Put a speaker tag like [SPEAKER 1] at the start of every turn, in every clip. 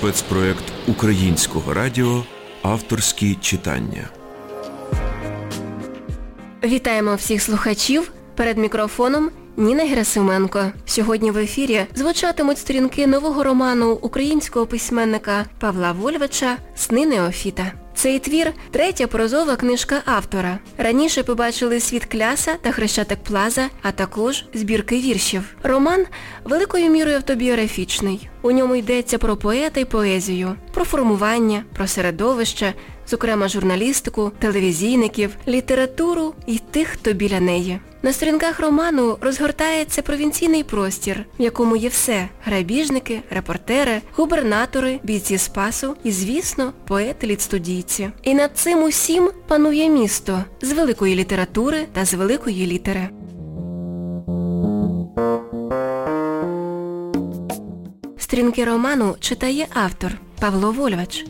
[SPEAKER 1] спецпроект Українського радіо Авторські читання.
[SPEAKER 2] Вітаємо всіх слухачів. Перед мікрофоном Ніна Герасименко. Сьогодні в ефірі звучатимуть сторінки нового роману українського письменника Павла Вольвича Сни Неофіта. Цей твір третя прозова книжка автора. Раніше побачили світ Кляса та Хрещатик Плаза, а також збірки віршів. Роман великою мірою автобіографічний. У ньому йдеться про поета й поезію, про формування, про середовище, зокрема журналістику, телевізійників, літературу і тих, хто біля неї. На сторінках роману розгортається провінційний простір, в якому є все грабіжники, репортери, губернатори, бійці спасу і, звісно, поети-лідстудійці. І над цим усім панує місто з великої літератури та з великої літери. Сторінки роману читає автор Павло Вольвач.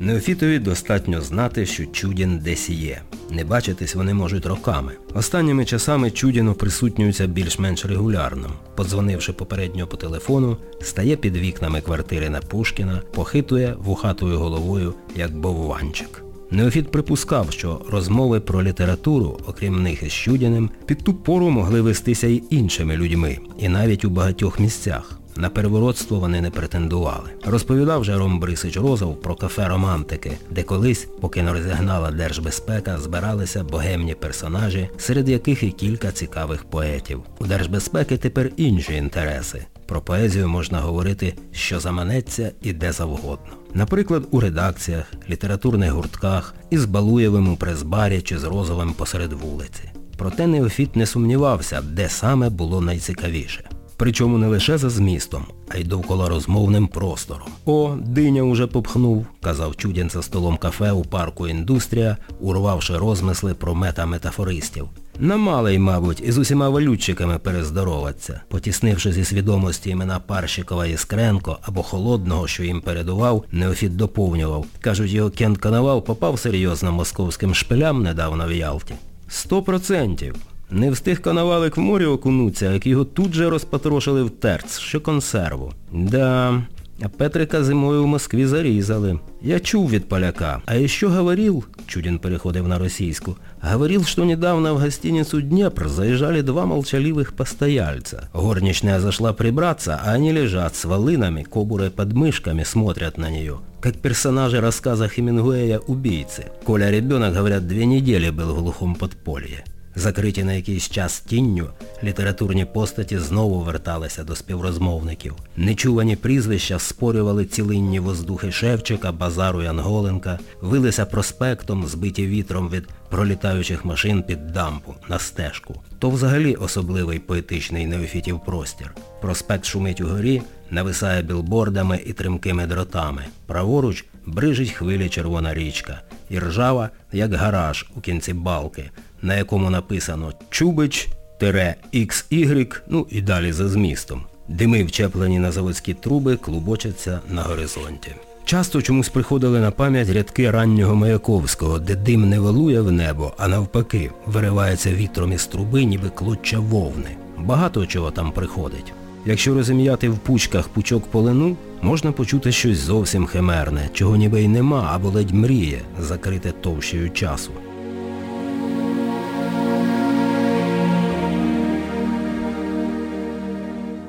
[SPEAKER 3] Неофітові достатньо знати, що Чудін десь є. Не бачитись вони можуть роками. Останніми часами Чудіну присутнюється більш-менш регулярно. Подзвонивши попередньо по телефону, стає під вікнами квартири на Пушкіна, похитує вухатою головою, як бовванчик. Неофіт припускав, що розмови про літературу, окрім них із Чудіним, під ту пору могли вестися й іншими людьми, і навіть у багатьох місцях. На переворотство вони не претендували. Розповідав же Брисич Розов про кафе романтики, де колись, поки не розігнала держбезпека, збиралися богемні персонажі, серед яких і кілька цікавих поетів. У держбезпеки тепер інші інтереси. Про поезію можна говорити, що заманеться і де завгодно. Наприклад, у редакціях, літературних гуртках, із Балуєвим у прес-барі чи з Розовим посеред вулиці. Проте Неофіт не сумнівався, де саме було найцікавіше. Причому не лише за змістом, а й довкола розмовним простором. О, диня уже попхнув, казав Чудін за столом кафе у парку Індустрія, урвавши розмисли про мета-метафористів. Намалий, мабуть, із усіма валютчиками перездороваться, потіснивши зі свідомості імена Парщикова Іскренко або Холодного, що їм передував, Неофіт доповнював. Кажуть, його Кент Коновал попав серйозно московським шпилям недавно в Ялті. Сто процентів. Не встиг коновалик в морі окунуться, як його тут же розпатрошили в терц, що консерву. Да, а Петрика зимою в Москві зарізали. Я чув від поляка. А еще говорил, Чудин переходив на російську, говорил, что недавно в гостиницу Днепр заезжали два молчаливых постояльца. Горничная зашла прибраться, а они лежат с волынами, кобурой под мышками, смотрят на нее. Как персонажи рассказа Хемингуэя «Убийцы». Коля ребенок, говорят, две недели был в глухом подполье. Закриті на якийсь час тінню, літературні постаті знову верталися до співрозмовників. Нечувані прізвища спорювали цілинні воздухи Шевчика, Базару Янголенка, вилися проспектом, збиті вітром від пролітаючих машин під дампу, на стежку. То взагалі особливий поетичний неофітів простір. Проспект шумить угорі, нависає білбордами і тримкими дротами. Праворуч брижить хвилі червона річка. І ржава, як гараж у кінці балки, на якому написано Чубич XY, ну і далі за змістом. Дими, вчеплені на заводські труби, клубочаться на горизонті. Часто чомусь приходили на пам'ять рядки раннього Маяковського, де дим не валує в небо, а навпаки, виривається вітром із труби, ніби клоччя вовни. Багато чого там приходить. Якщо розім'яти в пучках пучок полину, можна почути щось зовсім химерне, чого ніби й нема, або ледь мріє, закрите товщею часу.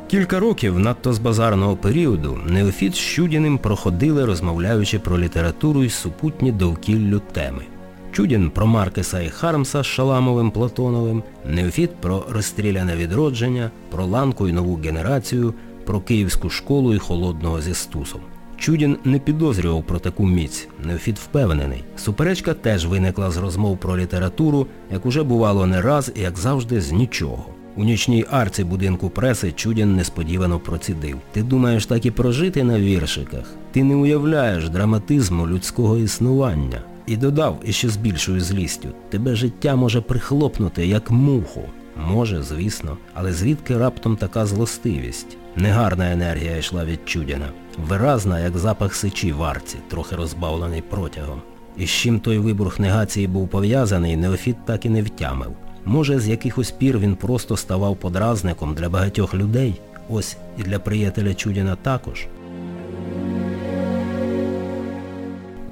[SPEAKER 3] Кілька років надто з базарного періоду Неофіт з Чудіним проходили, розмовляючи про літературу і супутні довкіллю теми. Чудін про Маркеса і Хармса з Шаламовим Платоновим, Неофіт про розстріляне відродження, про ланку і нову генерацію, про київську школу і холодного зі стусом. Чудін не підозрював про таку міць, Неофіт впевнений. Суперечка теж виникла з розмов про літературу, як уже бувало не раз і як завжди з нічого. У нічній арці будинку преси Чудін несподівано процідив. Ти думаєш так і прожити на віршиках? Ти не уявляєш драматизму людського існування. І додав іще з більшою злістю, тебе життя може прихлопнути, як муху. Може, звісно, але звідки раптом така злостивість? Негарна енергія йшла від Чудіна. Виразна, як запах сечі в арці, трохи розбавлений протягом. І з чим той вибух негації був пов'язаний, Неофіт так і не втямив. Може, з якихось пір він просто ставав подразником для багатьох людей, ось і для приятеля Чудіна також.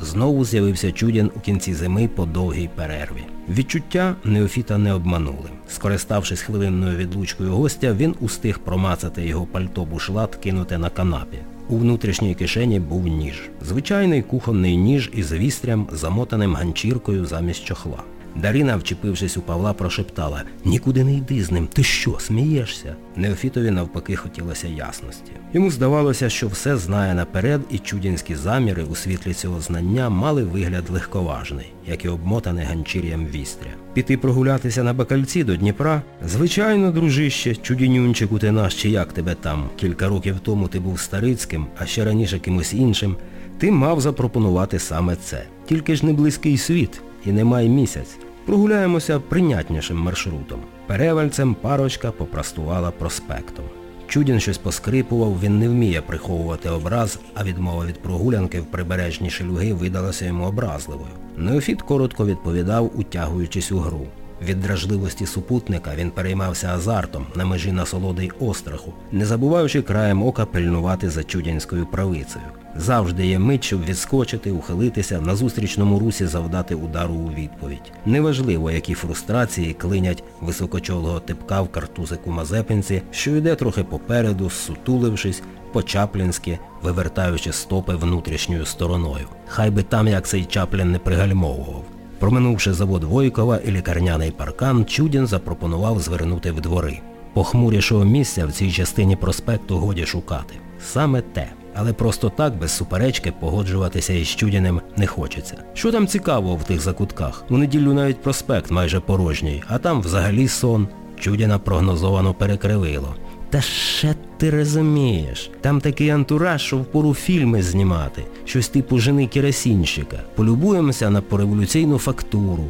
[SPEAKER 3] Знову з'явився Чудін у кінці зими по довгій перерві. Відчуття Неофіта не обманули. Скориставшись хвилинною відлучкою гостя, він устиг промацати його пальто бушлат кинути на канапі. У внутрішній кишені був ніж. Звичайний кухонний ніж із вістрям, замотаним ганчіркою замість чохла. Дарина, вчепившись у Павла, прошептала Нікуди не йди з ним, ти що, смієшся? Неофітові навпаки хотілося ясності. Йому здавалося, що все знає наперед, і чудінські заміри у світлі цього знання мали вигляд легковажний, як і обмотане ганчір'ям вістря. Піти прогулятися на бакальці до Дніпра? Звичайно, дружище, чудінюнчику ти наш, чи як тебе там. Кілька років тому ти був старицьким, а ще раніше кимось іншим. Ти мав запропонувати саме це. Тільки ж не близький світ і немає місяць. Прогуляємося прийнятнішим маршрутом. Перевальцем парочка попростувала проспектом. Чудін щось поскрипував, він не вміє приховувати образ, а відмова від прогулянки в прибережні шелюги видалася йому образливою. Неофіт коротко відповідав, утягуючись у гру. Від дражливості супутника він переймався азартом на межі насолоди й остраху, не забуваючи краєм ока пильнувати за чудянською правицею. Завжди є мить, щоб відскочити, ухилитися, на зустрічному русі завдати удару у відповідь. Неважливо, які фрустрації клинять високочолого типка в картузику Мазепинці, що йде трохи попереду, сутулившись, по-чаплінськи, вивертаючи стопи внутрішньою стороною. Хай би там як цей чаплін не пригальмовував. Проминувши завод Войкова і лікарняний паркан, Чудін запропонував звернути в двори. Похмурішого місця в цій частині проспекту годі шукати. Саме те. Але просто так, без суперечки, погоджуватися із Чудіним не хочеться. Що там цікавого в тих закутках? У неділю навіть проспект майже порожній, а там взагалі сон. Чудіна прогнозовано перекривило. Та ще ти розумієш, там такий антураж, що впору фільми знімати, щось типу жени керосінщика. Полюбуємося на пореволюційну фактуру.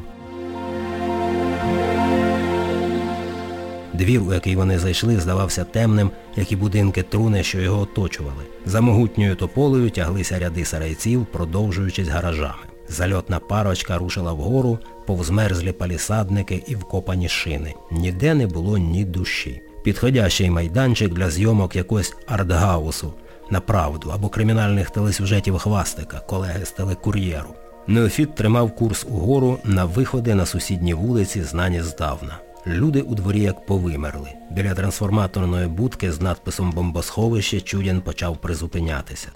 [SPEAKER 3] Двір, у який вони зайшли, здавався темним, як і будинки труни, що його оточували. За могутньою тополею тяглися ряди сарайців, продовжуючись гаражами. Зальотна парочка рушила вгору, повзмерзлі палісадники і вкопані шини. Ніде не було ні душі. Підходящий майданчик для зйомок якогось артгаусу на правду або кримінальних телесюжетів хвастика, колеги з телекур'єру. Неофіт тримав курс угору на виходи на сусідні вулиці, знані здавна. Люди у дворі як повимерли. Біля трансформаторної будки з надписом Бомбосховище Чудян почав призупинятися.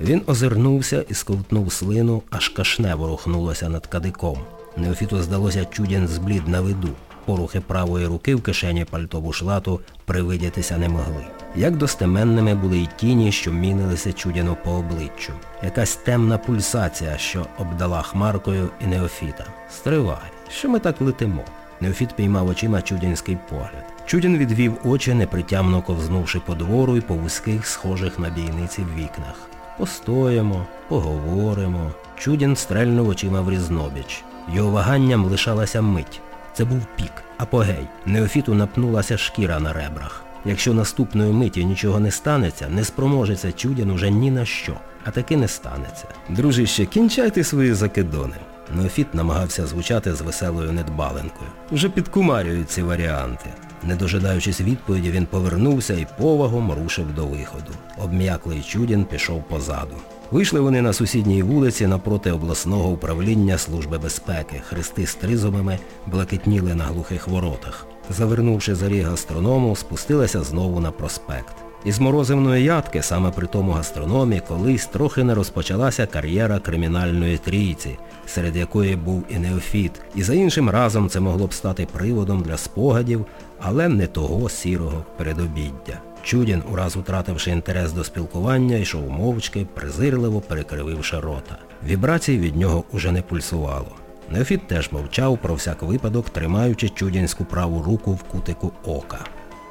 [SPEAKER 3] Він озирнувся і сковтнув слину, аж кашне ворухнулося над кадиком. Неофіту здалося Чудян зблід на виду. Порухи правої руки в кишені пальто бушлату привидятися не могли. Як достеменними були й тіні, що мінилися Чудяну по обличчю. Якась темна пульсація, що обдала хмаркою і Неофіта. Стривай, що ми так летимо? Неофіт піймав очима чудянський погляд. Чудін відвів очі, непритямно ковзнувши по двору і по вузьких, схожих на бійниці в вікнах. Постоїмо, поговоримо. Чудін стрельнув очима в різнобіч. Його ваганням лишалася мить. Це був пік, апогей. Неофіту напнулася шкіра на ребрах. Якщо наступної миті нічого не станеться, не спроможеться чудян уже ні на що. А таки не станеться. Дружище, кінчайте свої закидони. Неофіт намагався звучати з веселою недбаленкою. Вже підкумарюють ці варіанти. Не дожидаючись відповіді, він повернувся і повагом рушив до виходу. Обм'яклий Чудін пішов позаду. Вийшли вони на сусідній вулиці напроти обласного управління Служби безпеки. Хрести з тризомами блакитніли на глухих воротах. Завернувши за ріг гастроному, спустилася знову на проспект. Із морозивної ядки, саме при тому гастрономі, колись трохи не розпочалася кар'єра кримінальної трійці, серед якої був і Неофіт. І за іншим разом це могло б стати приводом для спогадів, але не того сірого передобіддя. Чудін, ураз утративши інтерес до спілкування, йшов мовчки, презирливо перекрививши рота. Вібрацій від нього уже не пульсувало. Неофіт теж мовчав про всяк випадок, тримаючи чудінську праву руку в кутику ока.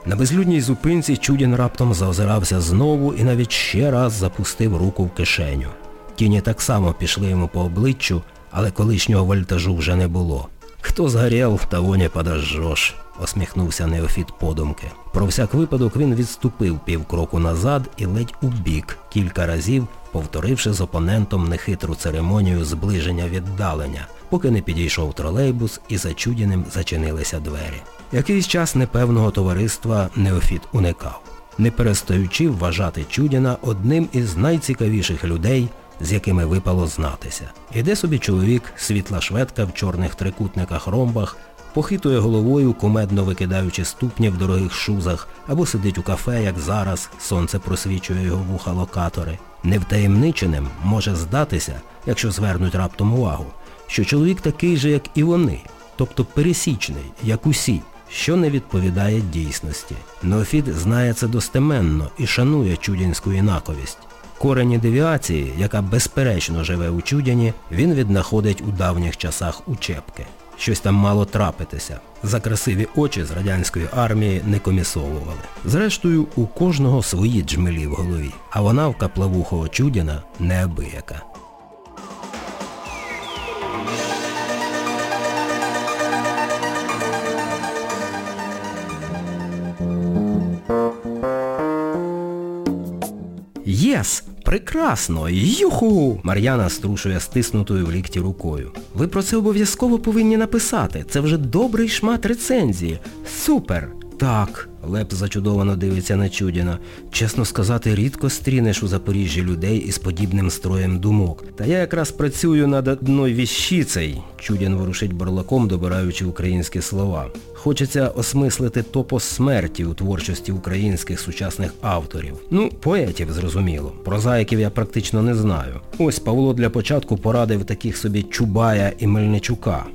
[SPEAKER 3] На безлюдній зупинці Чудін раптом заозирався знову і навіть ще раз запустив руку в кишеню. Тіні так само пішли йому по обличчю, але колишнього вольтажу вже не було. Хто згорів, того не подожжеш, осміхнувся Неофіт подумки. Про всяк випадок він відступив півкроку назад і ледь у бік, кілька разів, повторивши з опонентом нехитру церемонію зближення віддалення, поки не підійшов тролейбус і за Чудіним зачинилися двері. Якийсь час непевного товариства Неофіт уникав, не перестаючи вважати Чудіна одним із найцікавіших людей, з якими випало знатися. Іде собі чоловік, світла шведка в чорних трикутниках ромбах, похитує головою, кумедно викидаючи ступні в дорогих шузах, або сидить у кафе, як зараз, сонце просвічує його вуха локатори. Невтаємниченим може здатися, якщо звернуть раптом увагу, що чоловік такий же, як і вони, тобто пересічний, як усі, що не відповідає дійсності. Неофіт знає це достеменно і шанує чудянську інаковість. Корені девіації, яка безперечно живе у Чудяні, він віднаходить у давніх часах учебки. Щось там мало трапитися. За красиві очі з радянської армії не комісовували. Зрештою, у кожного свої джмелі в голові, а вона в каплавухого Чудіна неабияка. Прекрасно! Юху! Мар'яна струшує стиснутою в лікті рукою. Ви про це обов'язково повинні написати. Це вже добрий шмат рецензії. Супер! Так, Леп зачудовано дивиться на Чудіна. Чесно сказати, рідко стрінеш у Запоріжжі людей із подібним строєм думок. Та я якраз працюю над одною віщицей. Чудін ворушить борлаком, добираючи українські слова. Хочеться осмислити топос смерті у творчості українських сучасних авторів. Ну, поетів, зрозуміло. Прозаїків я практично не знаю. Ось Павло для початку порадив таких собі Чубая і Мельничука.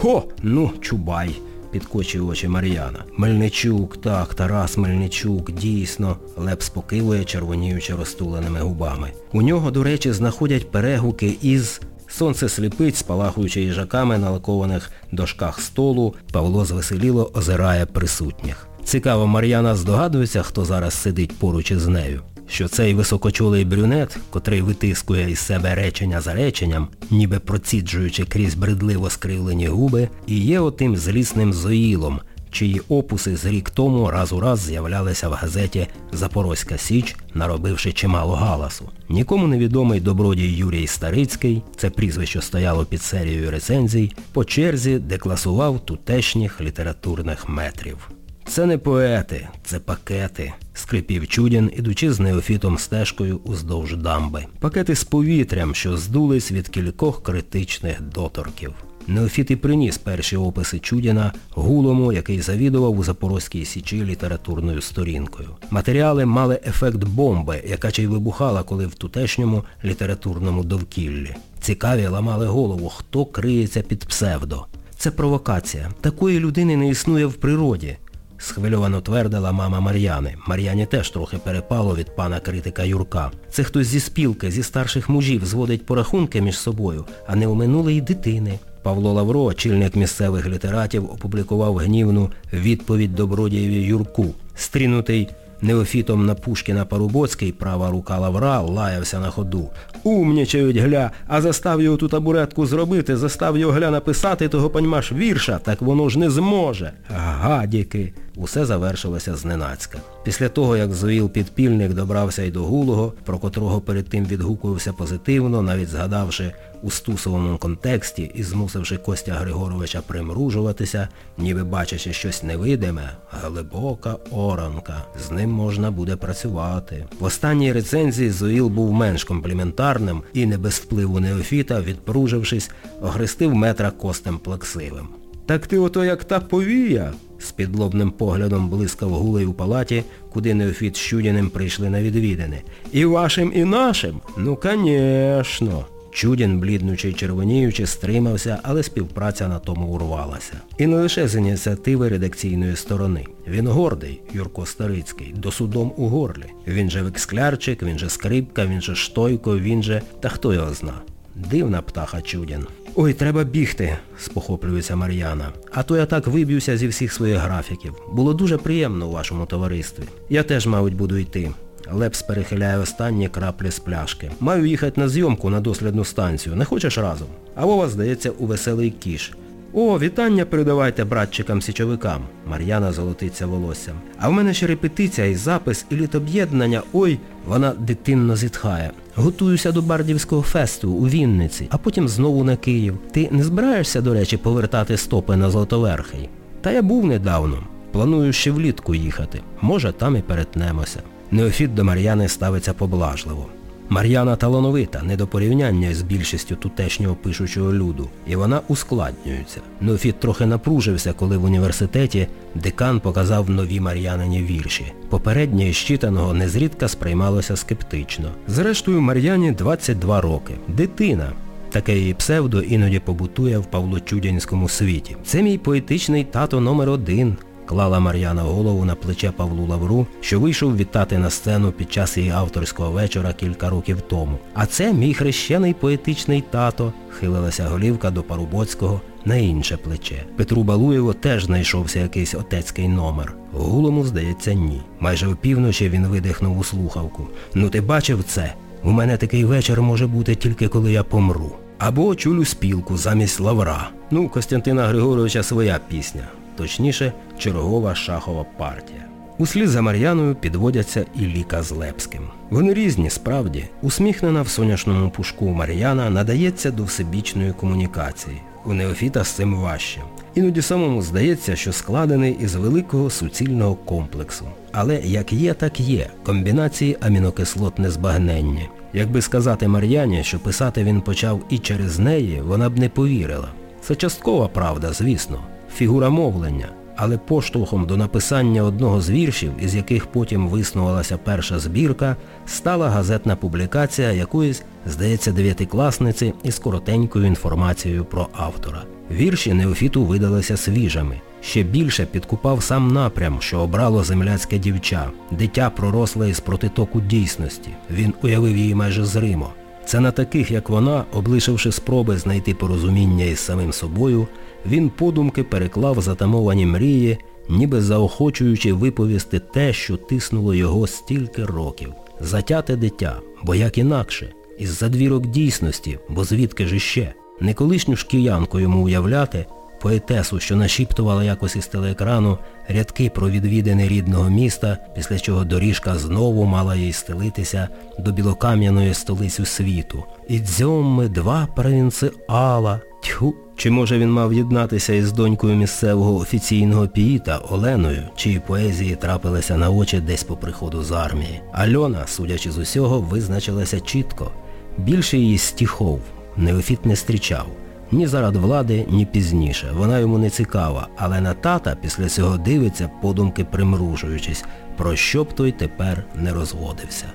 [SPEAKER 3] Хо! Ну, Чубай підкочує очі Мар'яна. Мельничук, так, Тарас Мельничук, дійсно, Леп спокивує, червоніючи розтуленими губами. У нього, до речі, знаходять перегуки із... Сонце сліпить, спалахуючи їжаками на лакованих дошках столу, Павло звеселіло озирає присутніх. Цікаво, Мар'яна здогадується, хто зараз сидить поруч із нею що цей високочолий брюнет, котрий витискує із себе речення за реченням, ніби проціджуючи крізь бредливо скривлені губи, і є отим злісним Зоїлом, чиї опуси з рік тому раз у раз з'являлися в газеті Запорозька Січ, наробивши чимало галасу. Нікому невідомий добродій Юрій Старицький, це прізвище стояло під серією рецензій, по черзі декласував тутешніх літературних метрів. Це не поети, це пакети, скрипів Чудін, ідучи з неофітом стежкою уздовж дамби. Пакети з повітрям, що здулись від кількох критичних доторків. Неофіт і приніс перші описи Чудіна гулому, який завідував у Запорозькій Січі літературною сторінкою. Матеріали мали ефект бомби, яка чи й вибухала, коли в тутешньому літературному довкіллі. Цікаві ламали голову, хто криється під псевдо. Це провокація. Такої людини не існує в природі схвильовано твердила мама Мар'яни. Мар'яні теж трохи перепало від пана критика Юрка. Це хтось зі спілки, зі старших мужів зводить порахунки між собою, а не у минулої дитини. Павло Лавро, очільник місцевих літератів, опублікував гнівну відповідь Добродієві Юрку. Стрінутий Неофітом на Пушкіна Парубоцький, права рука Лавра, лаявся на ходу. Умнічають, гля, а застав його ту табуретку зробити, застав його гля написати того паньмаш вірша, так воно ж не зможе. Гадіки. Усе завершилося зненацька. Після того, як Зоїл підпільник добрався й до Гулого, про котрого перед тим відгукувався позитивно, навіть згадавши у стусовому контексті і змусивши Костя Григоровича примружуватися, ніби бачачи щось невидиме, глибока оранка. З ним можна буде працювати. В останній рецензії Зоїл був менш компліментарним і не без впливу неофіта, відпружившись, огрестив метра костем плаксивим. Так ти ото як та повія, з підлобним поглядом блискав гулей у палаті, куди Неофіт з Чудіним прийшли на відвідини. І вашим, і нашим? Ну, конечно. Чудін, бліднучи й червоніючи, стримався, але співпраця на тому урвалася. І не лише з ініціативи редакційної сторони. Він гордий, Юрко Старицький, до судом у горлі. Він же Вексклярчик, він же Скрипка, він же Штойко, він же... Та хто його зна. Дивна птаха Чудін. Ой, треба бігти, спохоплюється Мар'яна. А то я так виб'юся зі всіх своїх графіків. Було дуже приємно у вашому товаристві. Я теж, мабуть, буду йти. Лепс перехиляє останні краплі з пляшки. Маю їхати на зйомку на дослідну станцію. Не хочеш разом? А Вова, здається, у веселий кіш. О, вітання передавайте братчикам-січовикам. Мар'яна золотиться волоссям. А в мене ще репетиція і запис, і літоб'єднання. Ой, вона дитинно зітхає. Готуюся до Бардівського фесту у Вінниці, а потім знову на Київ. Ти не збираєшся, до речі, повертати стопи на Золотоверхий? Та я був недавно. Планую ще влітку їхати. Може, там і перетнемося. Неофіт до Мар'яни ставиться поблажливо. Мар'яна талановита, не до порівняння з більшістю тутешнього пишучого люду, і вона ускладнюється. Неофіт трохи напружився, коли в університеті декан показав нові Мар'янині вірші. Попереднє із читаного незрідка сприймалося скептично. Зрештою, Мар'яні 22 роки. Дитина. Таке її псевдо іноді побутує в Павлочудянському світі. Це мій поетичний тато номер один, клала Мар'яна голову на плече Павлу Лавру, що вийшов вітати на сцену під час її авторського вечора кілька років тому. А це мій хрещений поетичний тато, хилилася голівка до Парубоцького на інше плече. Петру Балуєву теж знайшовся якийсь отецький номер. Гулому, здається, ні. Майже опівночі він видихнув у слухавку. Ну ти бачив це? У мене такий вечір може бути тільки коли я помру. Або чулю спілку замість лавра. Ну, Костянтина Григоровича своя пісня. Точніше, чергова шахова партія. Услід за Мар'яною підводяться і Ліка з Лепським. Вони різні, справді. Усміхнена в сонячному пушку Мар'яна надається до всебічної комунікації. У Неофіта з цим важче. Іноді самому здається, що складений із великого суцільного комплексу. Але як є, так є. Комбінації амінокислот незбагненні. Якби сказати Мар'яні, що писати він почав і через неї, вона б не повірила. Це часткова правда, звісно, фігура мовлення, але поштовхом до написання одного з віршів, із яких потім виснувалася перша збірка, стала газетна публікація якоїсь, здається, дев'ятикласниці із коротенькою інформацією про автора. Вірші Неофіту видалися свіжими. Ще більше підкупав сам напрям, що обрало земляцьке дівча. Дитя проросле із протитоку дійсності. Він уявив її майже зримо. Це на таких, як вона, облишивши спроби знайти порозуміння із самим собою, він подумки переклав затамовані мрії, ніби заохочуючи виповісти те, що тиснуло його стільки років. Затяте дитя, бо як інакше, із задвірок дійсності, бо звідки ж іще. Не колишню шкіянку йому уявляти, поетесу, що нашіптувала якось із телеекрану рядки про відвідини рідного міста, після чого доріжка знову мала їй стелитися до білокам'яної столицю світу. І дзьомми два принциала. Тьху. Чи може він мав єднатися із донькою місцевого офіційного піїта Оленою, чиї поезії трапилися на очі десь по приходу з армії? Альона, судячи з усього, визначилася чітко. Більше її стіхов Неофіт не зустрічав. Ні зарад влади, ні пізніше. Вона йому не цікава, але на тата після цього дивиться, подумки примружуючись, про що б той тепер не розводився.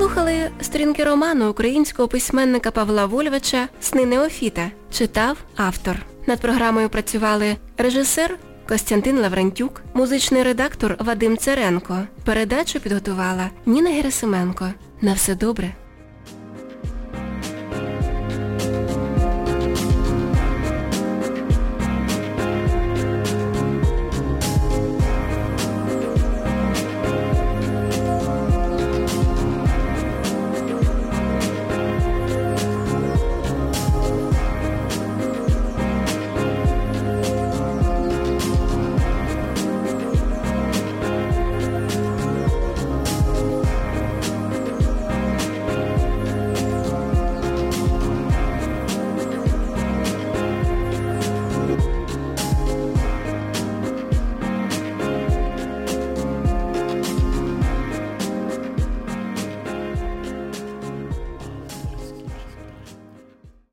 [SPEAKER 2] Слухали сторінки роману українського письменника Павла Вольвича «Сни Неофіта». Читав автор. Над програмою працювали режисер Костянтин Лаврентюк, музичний редактор Вадим Церенко. Передачу підготувала Ніна Герасименко. На все добре.